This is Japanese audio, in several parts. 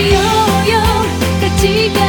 うん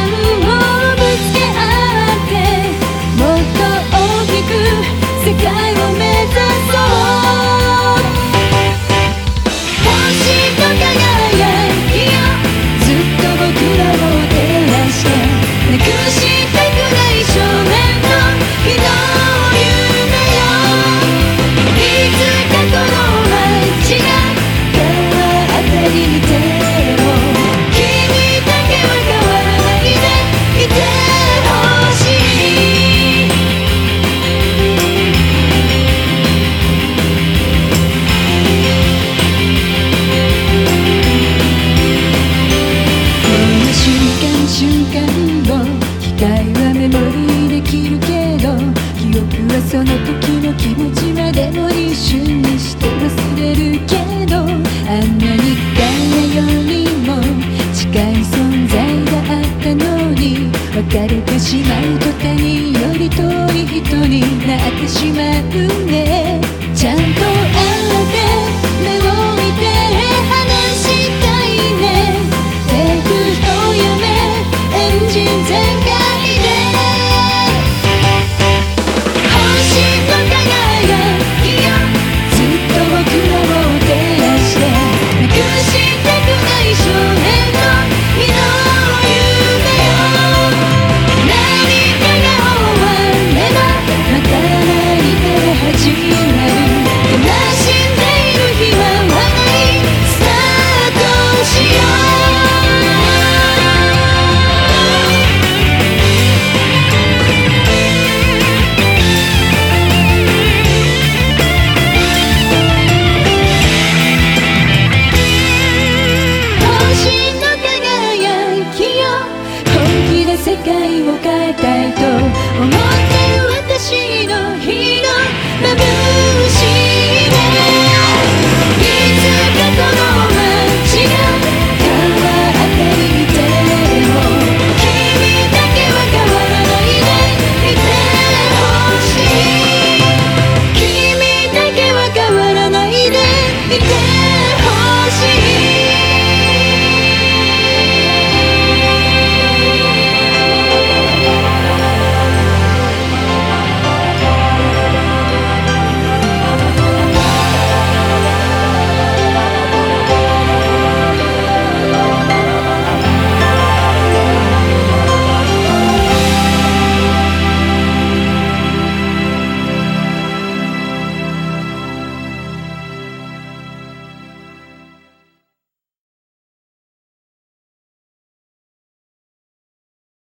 しまうことにより遠い人になってしまう界を変えたいと思う